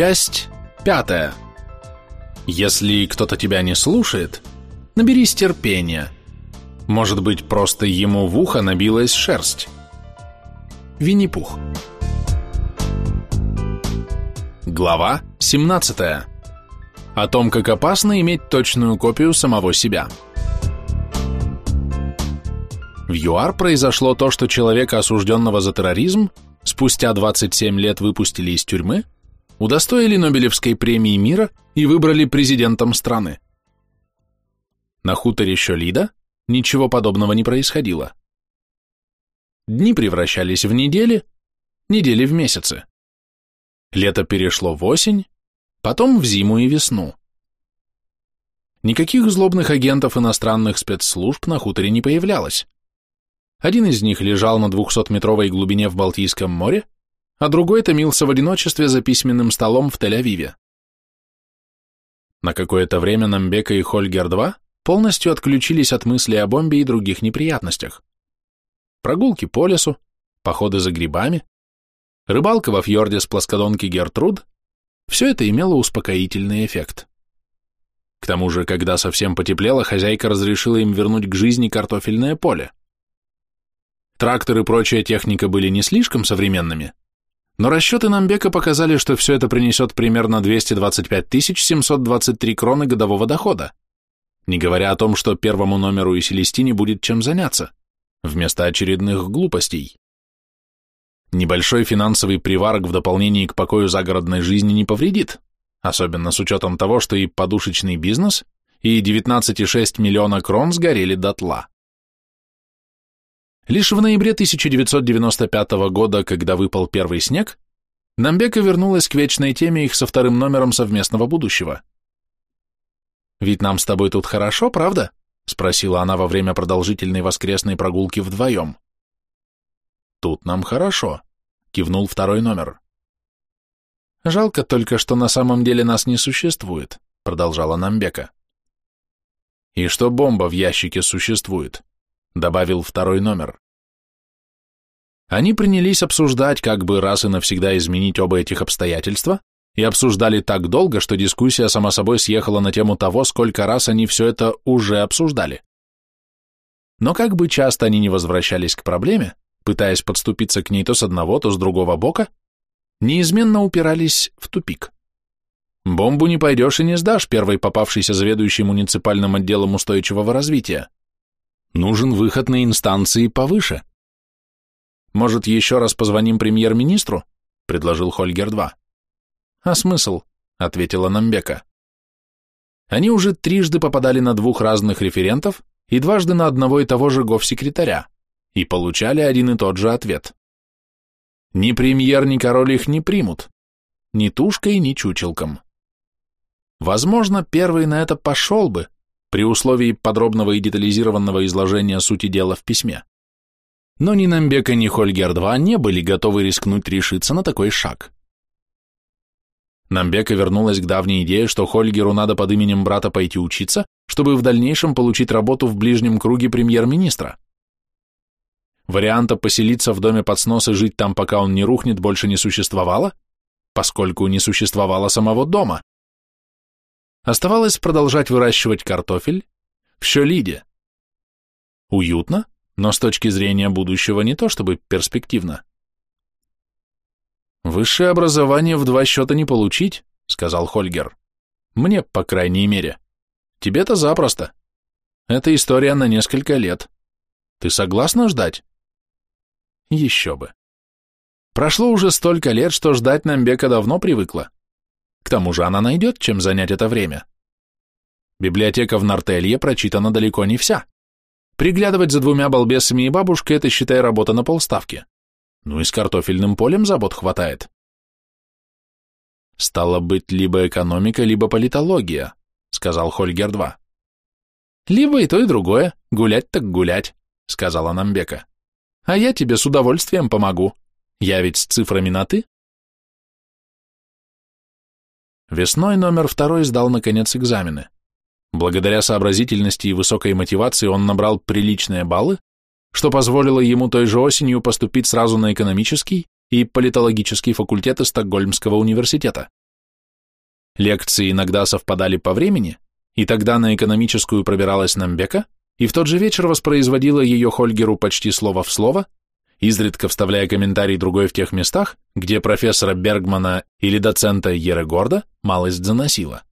Часть пятая. Если кто-то тебя не слушает, наберись терпения. Может быть, просто ему в ухо набилась шерсть. Винни-Пух. Глава 17. О том, как опасно иметь точную копию самого себя. В ЮАР произошло то, что человека, осужденного за терроризм, спустя 27 лет выпустили из тюрьмы, удостоили Нобелевской премии мира и выбрали президентом страны. На хуторе Щолида ничего подобного не происходило. Дни превращались в недели, недели в месяцы. Лето перешло в осень, потом в зиму и весну. Никаких злобных агентов иностранных спецслужб на хуторе не появлялось. Один из них лежал на 200-метровой глубине в Балтийском море, а другой томился в одиночестве за письменным столом в Тель-Авиве. На какое-то время Намбека и Хольгер-2 полностью отключились от мысли о бомбе и других неприятностях. Прогулки по лесу, походы за грибами, рыбалка во фьорде с плоскодонки Гертруд – все это имело успокоительный эффект. К тому же, когда совсем потеплело, хозяйка разрешила им вернуть к жизни картофельное поле. Трактор и прочая техника были не слишком современными, но расчеты Намбека показали, что все это принесет примерно 225 723 кроны годового дохода, не говоря о том, что первому номеру и Селестине будет чем заняться, вместо очередных глупостей. Небольшой финансовый приварок в дополнении к покою загородной жизни не повредит, особенно с учетом того, что и подушечный бизнес, и 19,6 миллиона крон сгорели дотла. Лишь в ноябре 1995 года, когда выпал первый снег, Намбека вернулась к вечной теме их со вторым номером совместного будущего. «Ведь нам с тобой тут хорошо, правда?» — спросила она во время продолжительной воскресной прогулки вдвоем. «Тут нам хорошо», — кивнул второй номер. «Жалко только, что на самом деле нас не существует», — продолжала Намбека. «И что бомба в ящике существует», добавил второй номер. Они принялись обсуждать, как бы раз и навсегда изменить оба этих обстоятельства, и обсуждали так долго, что дискуссия сама собой съехала на тему того, сколько раз они все это уже обсуждали. Но как бы часто они не возвращались к проблеме, пытаясь подступиться к ней то с одного, то с другого бока, неизменно упирались в тупик. Бомбу не пойдешь и не сдашь первой попавшейся заведующей муниципальным отделом устойчивого развития. Нужен выход на инстанции повыше. Может, еще раз позвоним премьер-министру? предложил Хольгер-2. А смысл? ответила Намбека. Они уже трижды попадали на двух разных референтов и дважды на одного и того же гофсекретаря и получали один и тот же ответ. Ни премьер, ни король их не примут, ни тушкой, ни чучелком. Возможно, первый на это пошел бы, при условии подробного и детализированного изложения сути дела в письме. Но ни Намбека, ни Хольгер-2 не были готовы рискнуть решиться на такой шаг. Намбека вернулась к давней идее, что Хольгеру надо под именем брата пойти учиться, чтобы в дальнейшем получить работу в ближнем круге премьер-министра. Варианта поселиться в доме под снос и жить там, пока он не рухнет, больше не существовало, поскольку не существовало самого дома. Оставалось продолжать выращивать картофель в Щолиде. Уютно, но с точки зрения будущего не то чтобы перспективно. «Высшее образование в два счета не получить», — сказал Хольгер. «Мне, по крайней мере. Тебе-то запросто. Это история на несколько лет. Ты согласна ждать?» «Еще бы. Прошло уже столько лет, что ждать Намбека давно привыкла. К тому же она найдет, чем занять это время. Библиотека в Нартелье прочитана далеко не вся. Приглядывать за двумя балбесами и бабушкой – это, считай, работа на полставки. Ну и с картофельным полем забот хватает. Стало быть, либо экономика, либо политология, сказал Хольгер-2. Либо и то, и другое, гулять так гулять, сказала Намбека. А я тебе с удовольствием помогу. Я ведь с цифрами на «ты». Весной номер второй сдал, наконец, экзамены. Благодаря сообразительности и высокой мотивации он набрал приличные баллы, что позволило ему той же осенью поступить сразу на экономический и политологический факультеты Стокгольмского университета. Лекции иногда совпадали по времени, и тогда на экономическую пробиралась Намбека, и в тот же вечер воспроизводила ее Хольгеру почти слово в слово, изредка вставляя комментарий другой в тех местах, где профессора Бергмана или доцента Ерегорда малость заносила.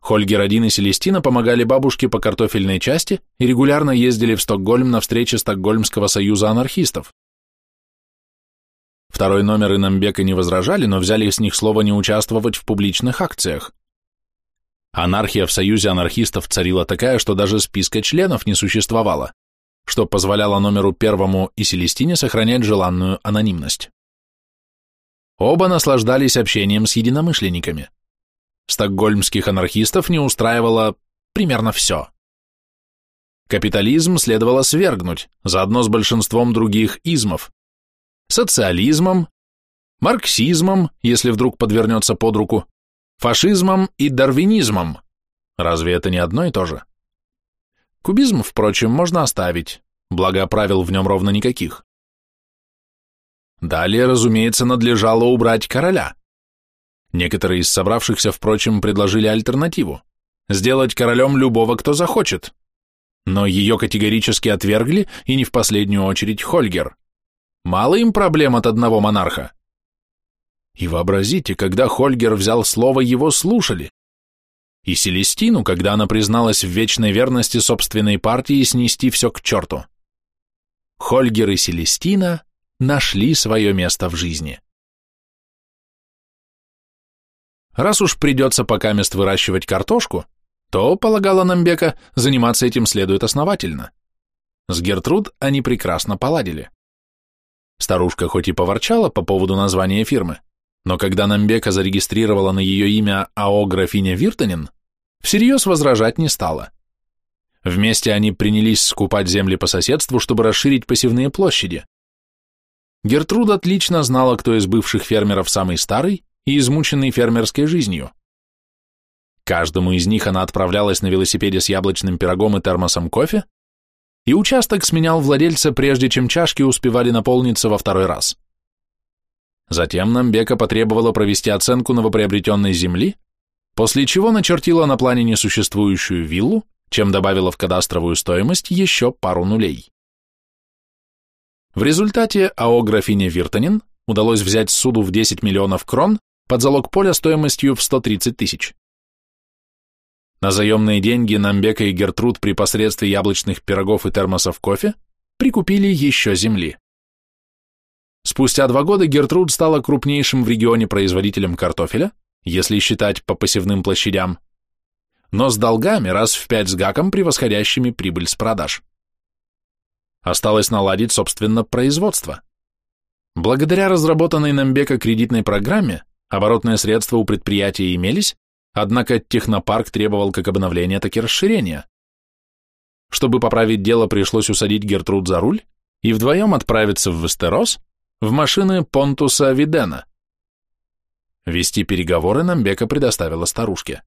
Хольгер один и Селестина помогали бабушке по картофельной части и регулярно ездили в Стокгольм на встречи Стокгольмского союза анархистов. Второй номер и Намбека не возражали, но взяли с них слово не участвовать в публичных акциях. Анархия в союзе анархистов царила такая, что даже списка членов не существовало, что позволяло номеру первому и Селестине сохранять желанную анонимность. Оба наслаждались общением с единомышленниками. Стокгольмских анархистов не устраивало примерно все. Капитализм следовало свергнуть, заодно с большинством других измов. Социализмом, марксизмом, если вдруг подвернется под руку, фашизмом и дарвинизмом. Разве это не одно и то же? Кубизм, впрочем, можно оставить, благо правил в нем ровно никаких. Далее, разумеется, надлежало убрать короля. Некоторые из собравшихся, впрочем, предложили альтернативу – сделать королем любого, кто захочет. Но ее категорически отвергли, и не в последнюю очередь Хольгер. Мало им проблем от одного монарха. И вообразите, когда Хольгер взял слово, его слушали. И Селестину, когда она призналась в вечной верности собственной партии, снести все к черту. Хольгер и Селестина нашли свое место в жизни. Раз уж придется пока мест выращивать картошку, то, полагала Намбека, заниматься этим следует основательно. С Гертруд они прекрасно поладили. Старушка хоть и поворчала по поводу названия фирмы, но когда Намбека зарегистрировала на ее имя АО графиня Виртанин, всерьез возражать не стала. Вместе они принялись скупать земли по соседству, чтобы расширить посевные площади. Гертруд отлично знала, кто из бывших фермеров самый старый и измученный фермерской жизнью. Каждому из них она отправлялась на велосипеде с яблочным пирогом и термосом кофе, и участок сменял владельца, прежде чем чашки успевали наполниться во второй раз. Затем Намбека потребовала провести оценку новоприобретенной земли, после чего начертила на плане несуществующую виллу, чем добавила в кадастровую стоимость еще пару нулей. В результате АО «Графиня Виртанин» удалось взять суду в 10 миллионов крон под залог поля стоимостью в 130 тысяч. На заемные деньги Намбека и Гертруд при посредстве яблочных пирогов и термосов кофе прикупили еще земли. Спустя два года Гертруд стала крупнейшим в регионе производителем картофеля, если считать по посевным площадям, но с долгами раз в пять с гаком, превосходящими прибыль с продаж. Осталось наладить, собственно, производство. Благодаря разработанной Намбека кредитной программе Оборотные средства у предприятия имелись, однако технопарк требовал как обновления, так и расширения. Чтобы поправить дело, пришлось усадить Гертруд за руль и вдвоем отправиться в Вестерос в машины Понтуса Видена. Вести переговоры Намбека предоставила старушке.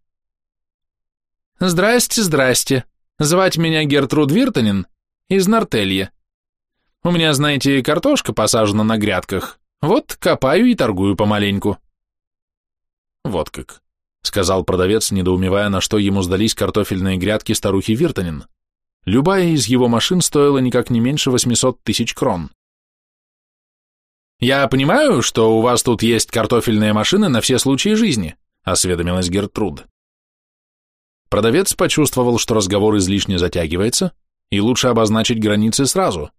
«Здрасте, здрасте. Звать меня Гертруд Виртанин из Нартелья. У меня, знаете, картошка посажена на грядках. Вот копаю и торгую помаленьку. Вот как, сказал продавец, недоумевая, на что ему сдались картофельные грядки старухи Виртанин. Любая из его машин стоила никак не меньше 800 тысяч крон. «Я понимаю, что у вас тут есть картофельные машины на все случаи жизни», осведомилась Гертруд. Продавец почувствовал, что разговор излишне затягивается, и лучше обозначить границы сразу.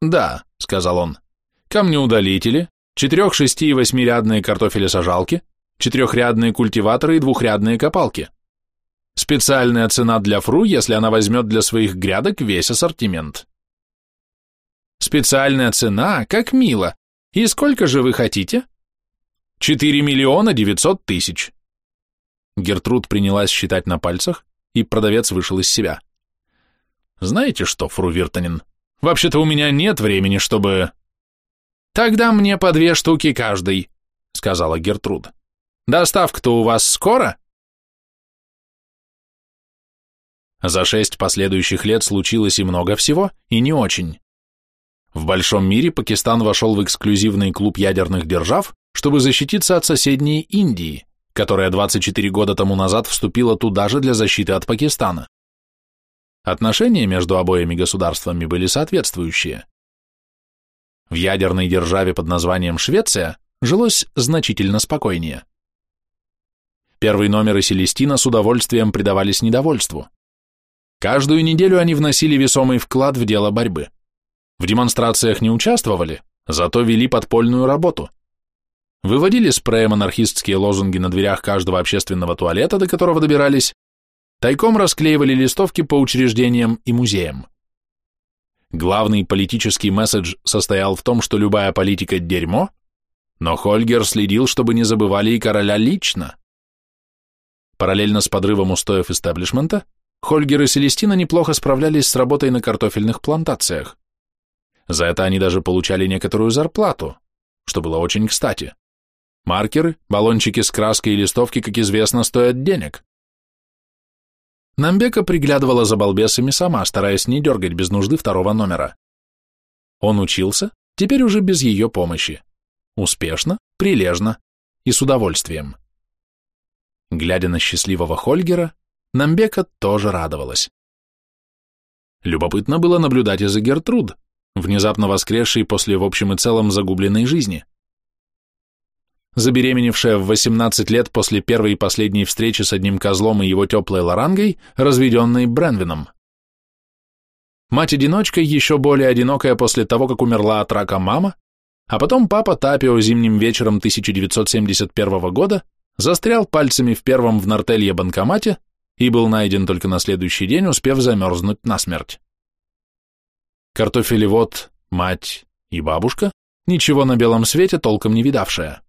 «Да», — сказал он, — «камнеудалители, четырех, шести и восьмирядные картофелесажалки, четырехрядные культиваторы и двухрядные копалки. Специальная цена для фру, если она возьмет для своих грядок весь ассортимент. Специальная цена, как мило. И сколько же вы хотите? Четыре миллиона девятьсот тысяч. Гертруд принялась считать на пальцах, и продавец вышел из себя. Знаете что, фру Виртанин, вообще-то у меня нет времени, чтобы... Тогда мне по две штуки каждый, сказала Гертруд. Доставка-то у вас скоро? За шесть последующих лет случилось и много всего, и не очень. В большом мире Пакистан вошел в эксклюзивный клуб ядерных держав, чтобы защититься от соседней Индии, которая 24 года тому назад вступила туда же для защиты от Пакистана. Отношения между обоими государствами были соответствующие. В ядерной державе под названием Швеция жилось значительно спокойнее. Первый номер и Селестина с удовольствием предавались недовольству. Каждую неделю они вносили весомый вклад в дело борьбы. В демонстрациях не участвовали, зато вели подпольную работу. Выводили спреем анархистские лозунги на дверях каждого общественного туалета, до которого добирались, тайком расклеивали листовки по учреждениям и музеям. Главный политический месседж состоял в том, что любая политика – дерьмо, но Хольгер следил, чтобы не забывали и короля лично. Параллельно с подрывом устоев истеблишмента, Хольгер и Селестина неплохо справлялись с работой на картофельных плантациях. За это они даже получали некоторую зарплату, что было очень кстати. Маркеры, баллончики с краской и листовки, как известно, стоят денег. Намбека приглядывала за балбесами сама, стараясь не дергать без нужды второго номера. Он учился, теперь уже без ее помощи. Успешно, прилежно и с удовольствием. Глядя на счастливого Хольгера, Намбека тоже радовалась. Любопытно было наблюдать и за Гертруд, внезапно воскресшей после в общем и целом загубленной жизни. Забеременевшая в 18 лет после первой и последней встречи с одним козлом и его теплой лорангой, разведенной Бренвином. Мать-одиночка еще более одинокая после того, как умерла от рака мама, а потом папа Тапио зимним вечером 1971 года застрял пальцами в первом в нартелье банкомате и был найден только на следующий день, успев замерзнуть насмерть. Картофелевод, мать и бабушка, ничего на белом свете толком не видавшая,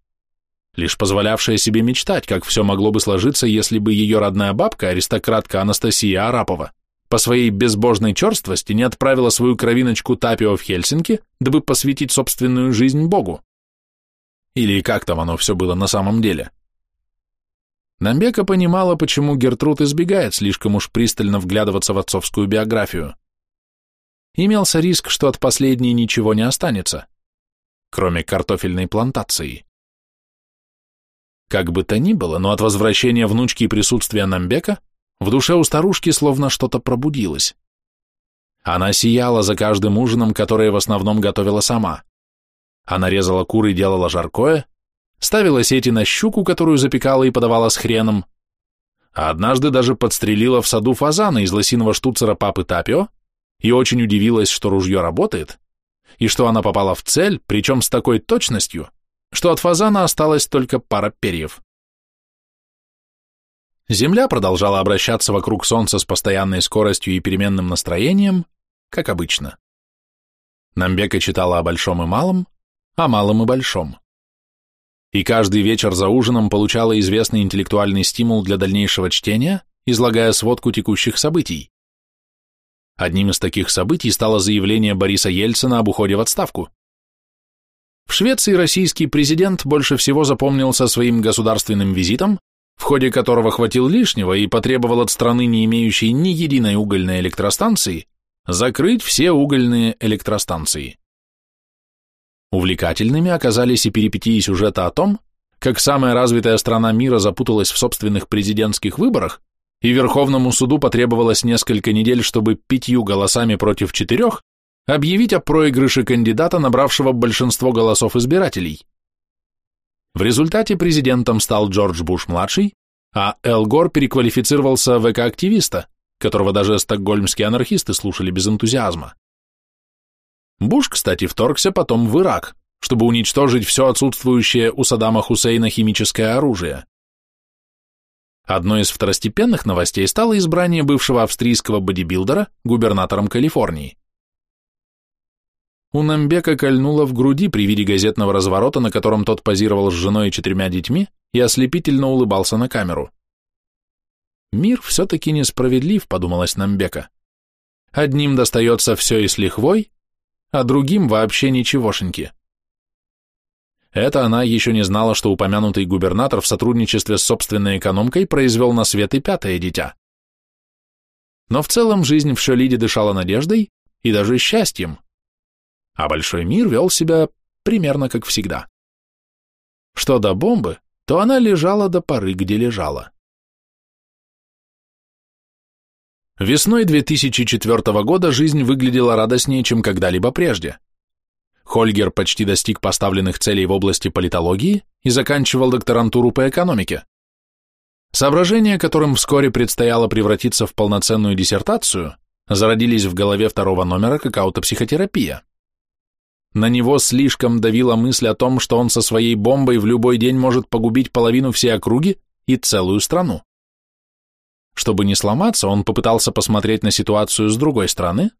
лишь позволявшая себе мечтать, как все могло бы сложиться, если бы ее родная бабка, аристократка Анастасия Арапова, по своей безбожной черствости не отправила свою кровиночку Тапио в Хельсинки, дабы посвятить собственную жизнь Богу. Или как там оно все было на самом деле. Намбека понимала, почему Гертруд избегает слишком уж пристально вглядываться в отцовскую биографию. Имелся риск, что от последней ничего не останется, кроме картофельной плантации. Как бы то ни было, но от возвращения внучки и присутствия Намбека в душе у старушки словно что-то пробудилось. Она сияла за каждым ужином, который в основном готовила сама. Она резала куры и делала жаркое, ставила сети на щуку, которую запекала и подавала с хреном, а однажды даже подстрелила в саду фазана из лосиного штуцера папы Тапио и очень удивилась, что ружье работает, и что она попала в цель, причем с такой точностью, что от фазана осталась только пара перьев. Земля продолжала обращаться вокруг Солнца с постоянной скоростью и переменным настроением, как обычно. Намбека читала о большом и малом, о малом и большом и каждый вечер за ужином получала известный интеллектуальный стимул для дальнейшего чтения, излагая сводку текущих событий. Одним из таких событий стало заявление Бориса Ельцина об уходе в отставку. В Швеции российский президент больше всего запомнился своим государственным визитом, в ходе которого хватил лишнего и потребовал от страны, не имеющей ни единой угольной электростанции, закрыть все угольные электростанции. Увлекательными оказались и перипетии сюжета о том, как самая развитая страна мира запуталась в собственных президентских выборах, и Верховному суду потребовалось несколько недель, чтобы пятью голосами против четырех объявить о проигрыше кандидата, набравшего большинство голосов избирателей. В результате президентом стал Джордж Буш-младший, а Эл Гор переквалифицировался в экоактивиста, которого даже стокгольмские анархисты слушали без энтузиазма. Буш, кстати, вторгся потом в Ирак, чтобы уничтожить все отсутствующее у Саддама Хусейна химическое оружие. Одной из второстепенных новостей стало избрание бывшего австрийского бодибилдера губернатором Калифорнии. У Намбека кольнуло в груди при виде газетного разворота, на котором тот позировал с женой и четырьмя детьми и ослепительно улыбался на камеру. «Мир все-таки несправедлив», — подумалось Намбека. «Одним достается все и с лихвой, а другим вообще ничегошеньки. Это она еще не знала, что упомянутый губернатор в сотрудничестве с собственной экономкой произвел на свет и пятое дитя. Но в целом жизнь в Шелиде дышала надеждой и даже счастьем, а большой мир вел себя примерно как всегда. Что до бомбы, то она лежала до поры, где лежала. Весной 2004 года жизнь выглядела радостнее, чем когда-либо прежде. Хольгер почти достиг поставленных целей в области политологии и заканчивал докторантуру по экономике. Соображения, которым вскоре предстояло превратиться в полноценную диссертацию, зародились в голове второго номера как аутопсихотерапия. На него слишком давила мысль о том, что он со своей бомбой в любой день может погубить половину всей округи и целую страну. Чтобы не сломаться, он попытался посмотреть на ситуацию с другой стороны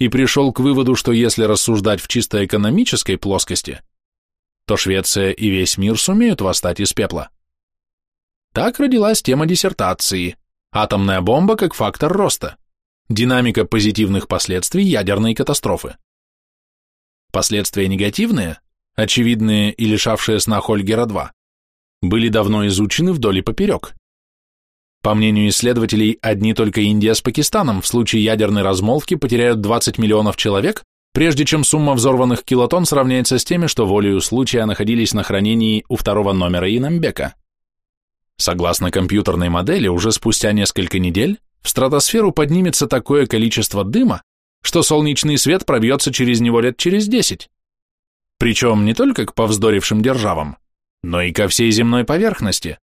и пришел к выводу, что если рассуждать в чисто экономической плоскости, то Швеция и весь мир сумеют восстать из пепла. Так родилась тема диссертации «Атомная бомба как фактор роста. Динамика позитивных последствий ядерной катастрофы». Последствия негативные, очевидные и лишавшие сна Хольгера-2, были давно изучены вдоль и поперек. По мнению исследователей, одни только Индия с Пакистаном в случае ядерной размолвки потеряют 20 миллионов человек, прежде чем сумма взорванных килотонн сравняется с теми, что волею случая находились на хранении у второго номера Инамбека. Согласно компьютерной модели, уже спустя несколько недель в стратосферу поднимется такое количество дыма, что солнечный свет пробьется через него лет через 10. Причем не только к повздорившим державам, но и ко всей земной поверхности.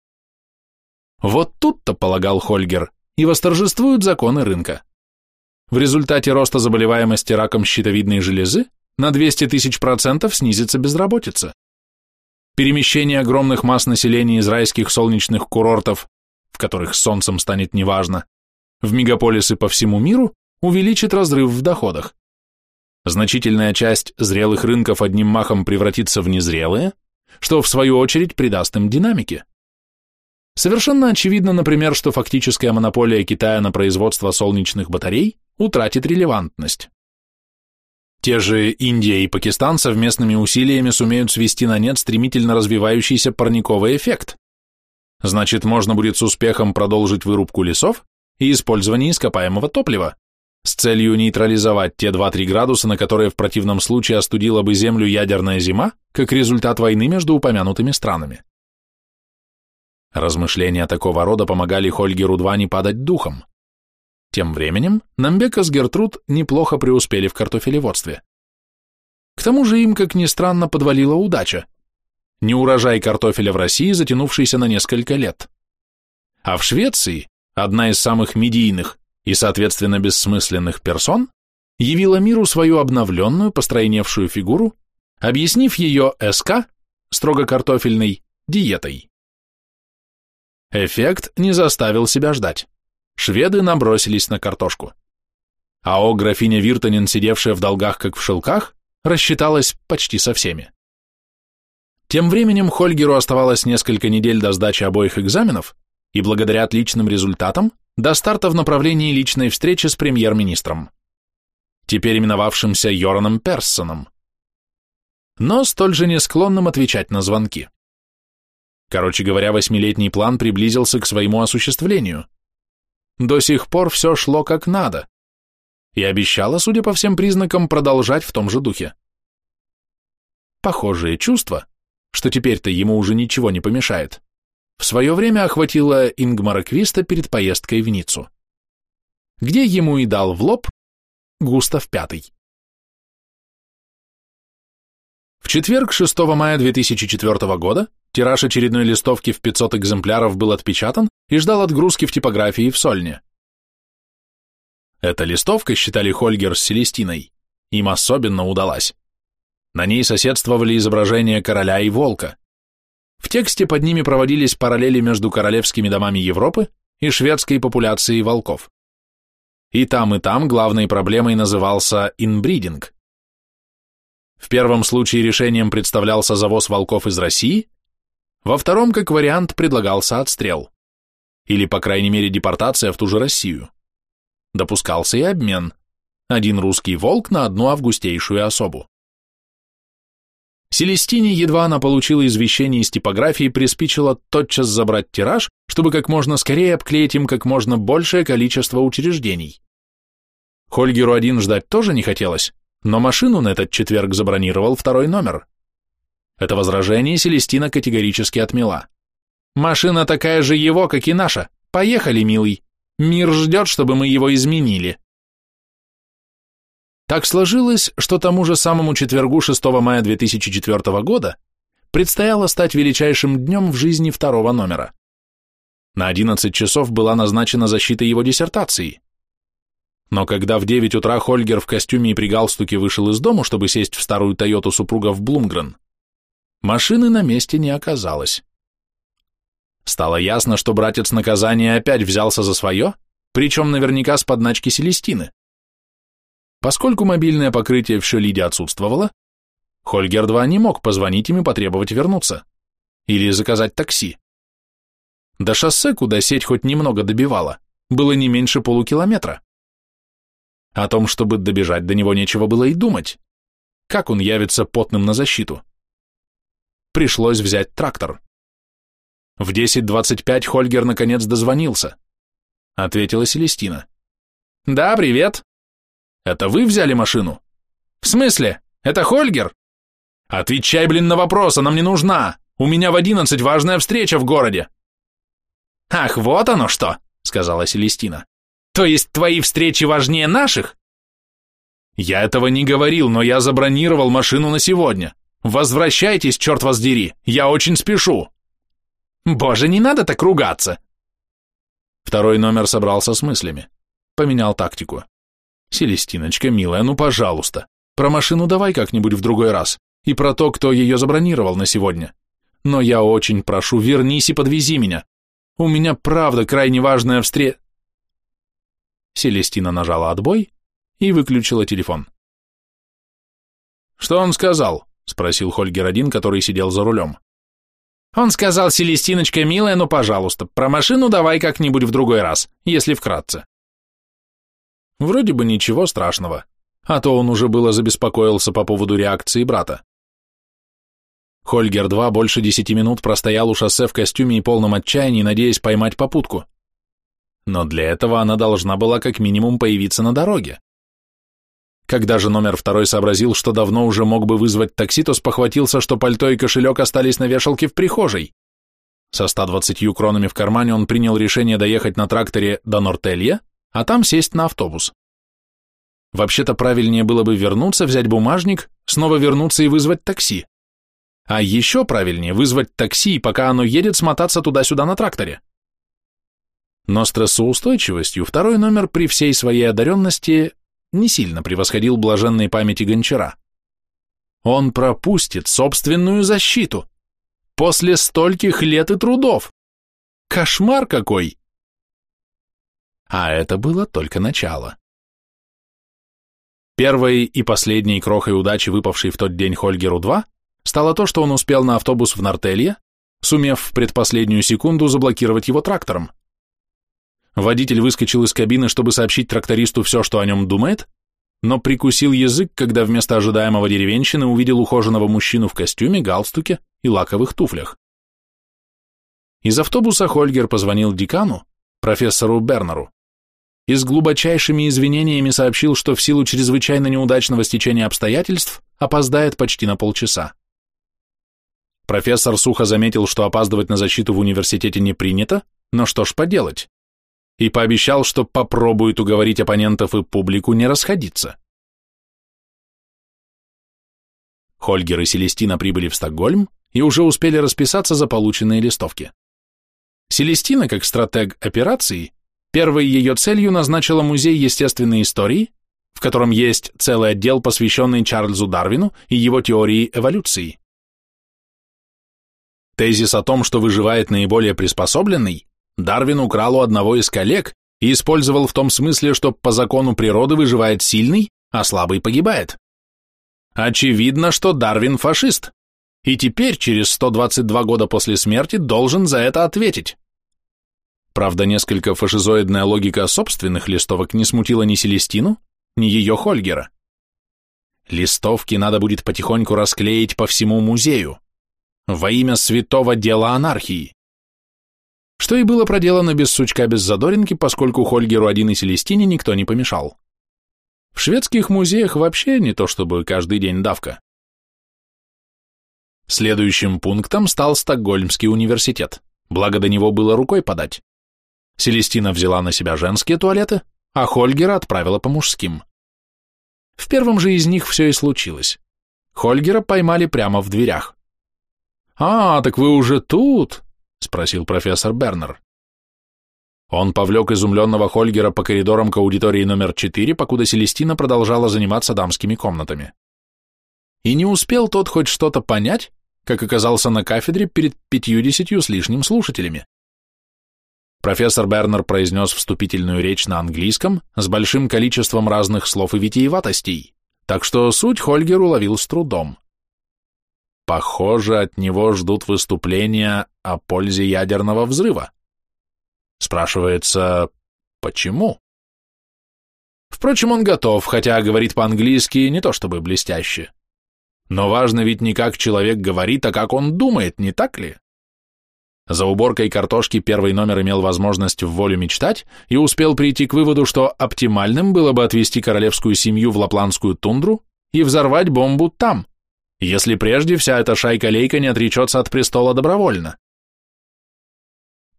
Вот тут-то, полагал Хольгер, и восторжествуют законы рынка. В результате роста заболеваемости раком щитовидной железы на 200 тысяч процентов снизится безработица. Перемещение огромных масс населения из райских солнечных курортов, в которых солнцем станет неважно, в мегаполисы по всему миру увеличит разрыв в доходах. Значительная часть зрелых рынков одним махом превратится в незрелые, что в свою очередь придаст им динамики. Совершенно очевидно, например, что фактическая монополия Китая на производство солнечных батарей утратит релевантность. Те же Индия и Пакистан совместными усилиями сумеют свести на нет стремительно развивающийся парниковый эффект. Значит, можно будет с успехом продолжить вырубку лесов и использование ископаемого топлива с целью нейтрализовать те 2-3 градуса, на которые в противном случае остудила бы Землю ядерная зима, как результат войны между упомянутыми странами. Размышления такого рода помогали Хольгеру-2 не падать духом. Тем временем Намбека с Гертруд неплохо преуспели в картофелеводстве. К тому же им, как ни странно, подвалила удача. Неурожай картофеля в России, затянувшийся на несколько лет. А в Швеции, одна из самых медийных и, соответственно, бессмысленных персон, явила миру свою обновленную, постройневшую фигуру, объяснив ее СК, строго картофельной, диетой. Эффект не заставил себя ждать. Шведы набросились на картошку. А о графиня Виртонен, сидевшая в долгах как в шелках, рассчиталась почти со всеми. Тем временем Хольгеру оставалось несколько недель до сдачи обоих экзаменов, и благодаря отличным результатам до старта в направлении личной встречи с премьер-министром, теперь именовавшимся Йораном Персоном, но столь же не склонным отвечать на звонки. Короче говоря, восьмилетний план приблизился к своему осуществлению. До сих пор все шло как надо, и обещало, судя по всем признакам, продолжать в том же духе. Похожее чувство, что теперь-то ему уже ничего не помешает, в свое время охватило Ингмара Квиста перед поездкой в Ниццу, где ему и дал в лоб Густав Пятый. В четверг, 6 мая 2004 года, тираж очередной листовки в 500 экземпляров был отпечатан и ждал отгрузки в типографии в Сольне. Эта листовка, считали Хольгер с Селестиной, им особенно удалась. На ней соседствовали изображения короля и волка. В тексте под ними проводились параллели между королевскими домами Европы и шведской популяцией волков. И там, и там главной проблемой назывался инбридинг. В первом случае решением представлялся завоз волков из России, во втором, как вариант, предлагался отстрел. Или, по крайней мере, депортация в ту же Россию. Допускался и обмен. Один русский волк на одну августейшую особу. Селестине, едва она получила извещение из типографии, приспичило тотчас забрать тираж, чтобы как можно скорее обклеить им как можно большее количество учреждений. Хольгеру один ждать тоже не хотелось, но машину на этот четверг забронировал второй номер. Это возражение Селестина категорически отмела. Машина такая же его, как и наша. Поехали, милый. Мир ждет, чтобы мы его изменили. Так сложилось, что тому же самому четвергу 6 мая 2004 года предстояло стать величайшим днем в жизни второго номера. На 11 часов была назначена защита его диссертации. Но когда в 9 утра Хольгер в костюме и при галстуке вышел из дому, чтобы сесть в старую Тойоту супруга в Блумгрен, машины на месте не оказалось. Стало ясно, что братец наказания опять взялся за свое, причем наверняка с подначки Селестины. Поскольку мобильное покрытие в Шелиде отсутствовало, Хольгер-2 не мог позвонить им и потребовать вернуться. Или заказать такси. До шоссе, куда сеть хоть немного добивала, было не меньше полукилометра. О том, чтобы добежать до него, нечего было и думать. Как он явится потным на защиту? Пришлось взять трактор. В 10.25 Хольгер наконец дозвонился. Ответила Селестина. «Да, привет. Это вы взяли машину?» «В смысле? Это Хольгер?» «Отвечай, блин, на вопрос, она мне нужна. У меня в одиннадцать важная встреча в городе». «Ах, вот оно что!» — сказала Селестина. «То есть твои встречи важнее наших?» «Я этого не говорил, но я забронировал машину на сегодня. Возвращайтесь, черт вас дери, я очень спешу!» «Боже, не надо так ругаться!» Второй номер собрался с мыслями. Поменял тактику. «Селестиночка, милая, ну пожалуйста, про машину давай как-нибудь в другой раз, и про то, кто ее забронировал на сегодня. Но я очень прошу, вернись и подвези меня. У меня правда крайне важная встре...» Селестина нажала отбой и выключила телефон. «Что он сказал?» — спросил Хольгер один, который сидел за рулем. «Он сказал, Селестиночка, милая, ну, пожалуйста, про машину давай как-нибудь в другой раз, если вкратце». Вроде бы ничего страшного, а то он уже было забеспокоился по поводу реакции брата. Хольгер-2 больше десяти минут простоял у шоссе в костюме и полном отчаянии, надеясь поймать попутку. Но для этого она должна была как минимум появиться на дороге. Когда же номер второй сообразил, что давно уже мог бы вызвать такси, то спохватился, что пальто и кошелек остались на вешалке в прихожей. Со 120 кронами в кармане он принял решение доехать на тракторе до Нортелья, а там сесть на автобус. Вообще-то правильнее было бы вернуться, взять бумажник, снова вернуться и вызвать такси. А еще правильнее вызвать такси, пока оно едет, смотаться туда-сюда на тракторе. Но стрессоустойчивостью второй номер при всей своей одаренности не сильно превосходил блаженной памяти гончара. Он пропустит собственную защиту. После стольких лет и трудов. Кошмар какой! А это было только начало. Первой и последней крохой удачи, выпавшей в тот день Хольгеру-2, стало то, что он успел на автобус в Нортелье, сумев в предпоследнюю секунду заблокировать его трактором. Водитель выскочил из кабины, чтобы сообщить трактористу все, что о нем думает, но прикусил язык, когда вместо ожидаемого деревенщины увидел ухоженного мужчину в костюме, галстуке и лаковых туфлях. Из автобуса Хольгер позвонил декану, профессору Бернеру, и с глубочайшими извинениями сообщил, что в силу чрезвычайно неудачного стечения обстоятельств опоздает почти на полчаса. Профессор сухо заметил, что опаздывать на защиту в университете не принято, но что ж поделать, и пообещал, что попробует уговорить оппонентов и публику не расходиться. Хольгер и Селестина прибыли в Стокгольм и уже успели расписаться за полученные листовки. Селестина, как стратег операции, первой ее целью назначила Музей естественной истории, в котором есть целый отдел, посвященный Чарльзу Дарвину и его теории эволюции. Тезис о том, что выживает наиболее приспособленный, Дарвин украл у одного из коллег и использовал в том смысле, что по закону природы выживает сильный, а слабый погибает. Очевидно, что Дарвин фашист, и теперь, через 122 года после смерти, должен за это ответить. Правда, несколько фашизоидная логика собственных листовок не смутила ни Селестину, ни ее Хольгера. Листовки надо будет потихоньку расклеить по всему музею во имя святого дела анархии. Что и было проделано без сучка, без задоринки, поскольку Хольгеру один и Селестине никто не помешал. В шведских музеях вообще не то чтобы каждый день давка. Следующим пунктом стал Стокгольмский университет, благо до него было рукой подать. Селестина взяла на себя женские туалеты, а Хольгера отправила по мужским. В первом же из них все и случилось. Хольгера поймали прямо в дверях. «А, так вы уже тут?» — спросил профессор Бернер. Он повлек изумленного Хольгера по коридорам к аудитории номер 4, покуда Селестина продолжала заниматься дамскими комнатами. И не успел тот хоть что-то понять, как оказался на кафедре перед пятьюдесятью с лишним слушателями. Профессор Бернер произнес вступительную речь на английском с большим количеством разных слов и витиеватостей, так что суть Хольгер уловил с трудом. Похоже, от него ждут выступления о пользе ядерного взрыва. Спрашивается, почему? Впрочем, он готов, хотя говорит по-английски не то чтобы блестяще. Но важно ведь не как человек говорит, а как он думает, не так ли? За уборкой картошки первый номер имел возможность в волю мечтать и успел прийти к выводу, что оптимальным было бы отвезти королевскую семью в лапландскую тундру и взорвать бомбу там, если прежде вся эта шайка-лейка не отречется от престола добровольно.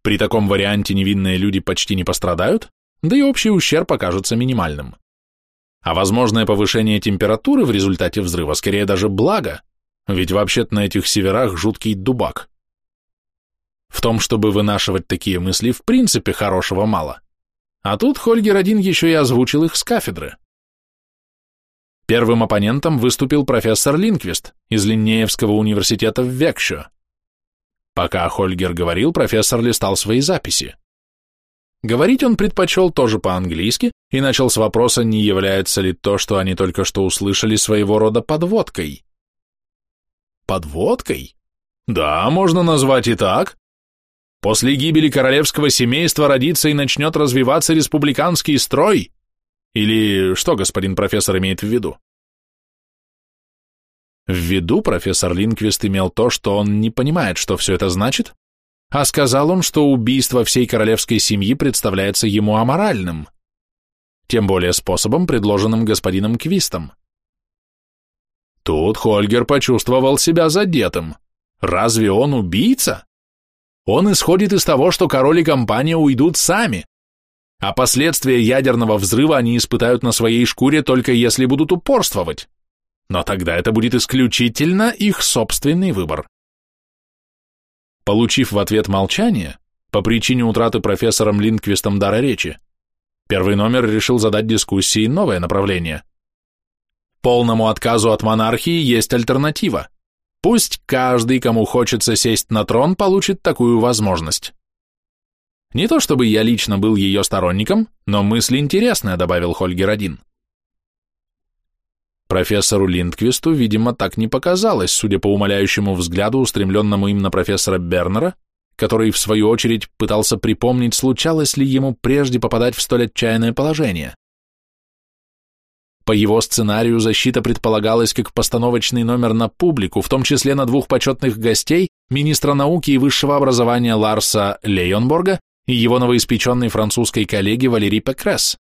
При таком варианте невинные люди почти не пострадают, да и общий ущерб окажется минимальным. А возможное повышение температуры в результате взрыва скорее даже благо, ведь вообще-то на этих северах жуткий дубак. В том, чтобы вынашивать такие мысли, в принципе хорошего мало. А тут Хольгер один еще и озвучил их с кафедры. Первым оппонентом выступил профессор Линквист из Линнеевского университета в Векшо. Пока Хольгер говорил, профессор листал свои записи. Говорить он предпочел тоже по-английски и начал с вопроса, не является ли то, что они только что услышали, своего рода подводкой. Подводкой? Да, можно назвать и так. После гибели королевского семейства родится и начнет развиваться республиканский строй. Или что господин профессор имеет в виду? В виду профессор Линквист имел то, что он не понимает, что все это значит, а сказал он, что убийство всей королевской семьи представляется ему аморальным, тем более способом, предложенным господином Квистом. Тут Хольгер почувствовал себя задетым. Разве он убийца? Он исходит из того, что король и компания уйдут сами, а последствия ядерного взрыва они испытают на своей шкуре только если будут упорствовать но тогда это будет исключительно их собственный выбор. Получив в ответ молчание, по причине утраты профессором Линквистом дара речи, первый номер решил задать дискуссии новое направление. Полному отказу от монархии есть альтернатива. Пусть каждый, кому хочется сесть на трон, получит такую возможность. Не то чтобы я лично был ее сторонником, но мысль интересная, добавил Хольгер-1. Профессору Линдквисту, видимо, так не показалось, судя по умоляющему взгляду, устремленному им на профессора Бернера, который, в свою очередь, пытался припомнить, случалось ли ему прежде попадать в столь отчаянное положение. По его сценарию защита предполагалась как постановочный номер на публику, в том числе на двух почетных гостей, министра науки и высшего образования Ларса Лейонборга и его новоиспеченной французской коллеги Валерий Пекрес.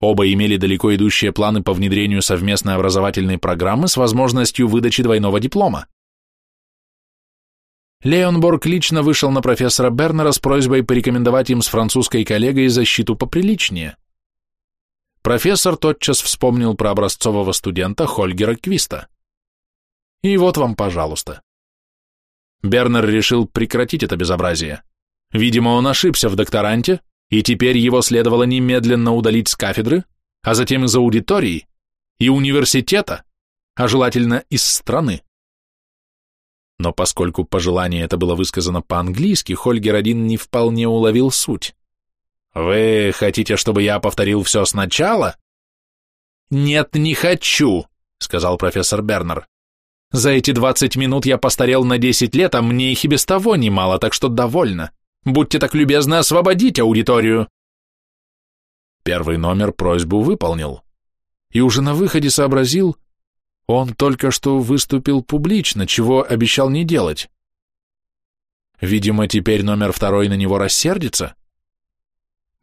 Оба имели далеко идущие планы по внедрению совместной образовательной программы с возможностью выдачи двойного диплома. Леонборг лично вышел на профессора Бернера с просьбой порекомендовать им с французской коллегой защиту поприличнее. Профессор тотчас вспомнил про образцового студента Хольгера Квиста. И вот вам, пожалуйста. Бернер решил прекратить это безобразие. Видимо, он ошибся в докторанте, и теперь его следовало немедленно удалить с кафедры, а затем из аудитории и университета, а желательно из страны. Но поскольку пожелание это было высказано по-английски, Хольгер один не вполне уловил суть. «Вы хотите, чтобы я повторил все сначала?» «Нет, не хочу», — сказал профессор Бернер. «За эти двадцать минут я постарел на десять лет, а мне их и без того немало, так что довольно. Будьте так любезны освободить аудиторию. Первый номер просьбу выполнил. И уже на выходе сообразил, он только что выступил публично, чего обещал не делать. Видимо, теперь номер второй на него рассердится.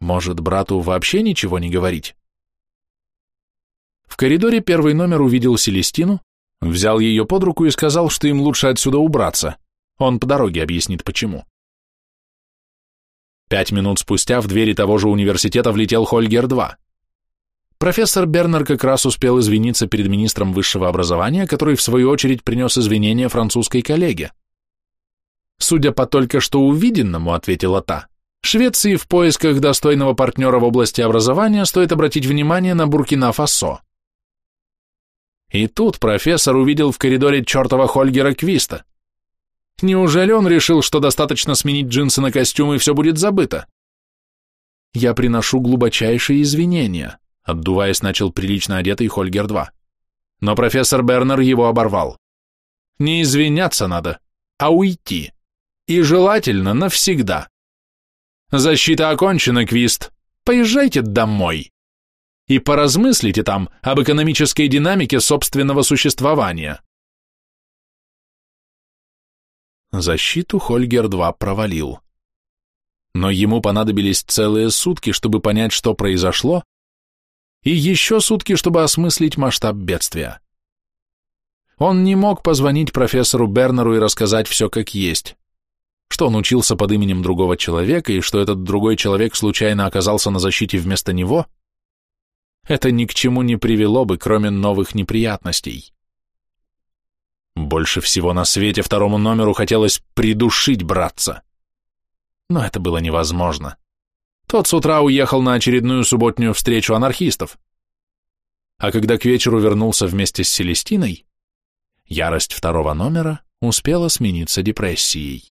Может, брату вообще ничего не говорить? В коридоре первый номер увидел Селестину, взял ее под руку и сказал, что им лучше отсюда убраться. Он по дороге объяснит, почему. Пять минут спустя в двери того же университета влетел Хольгер-2. Профессор Бернер как раз успел извиниться перед министром высшего образования, который в свою очередь принес извинения французской коллеге. «Судя по только что увиденному», — ответила та, Швеции в поисках достойного партнера в области образования стоит обратить внимание на Буркина-Фасо. И тут профессор увидел в коридоре чертова Хольгера Квиста. Неужели он решил, что достаточно сменить джинсы на костюм и все будет забыто? Я приношу глубочайшие извинения, отдуваясь, начал прилично одетый Хольгер-2. Но профессор Бернер его оборвал. Не извиняться надо, а уйти. И желательно навсегда. Защита окончена, Квист. Поезжайте домой. И поразмыслите там об экономической динамике собственного существования. Защиту Хольгер-2 провалил. Но ему понадобились целые сутки, чтобы понять, что произошло, и еще сутки, чтобы осмыслить масштаб бедствия. Он не мог позвонить профессору Бернеру и рассказать все как есть что он учился под именем другого человека и что этот другой человек случайно оказался на защите вместо него, это ни к чему не привело бы, кроме новых неприятностей. Больше всего на свете второму номеру хотелось придушить братца. Но это было невозможно. Тот с утра уехал на очередную субботнюю встречу анархистов. А когда к вечеру вернулся вместе с Селестиной, ярость второго номера успела смениться депрессией.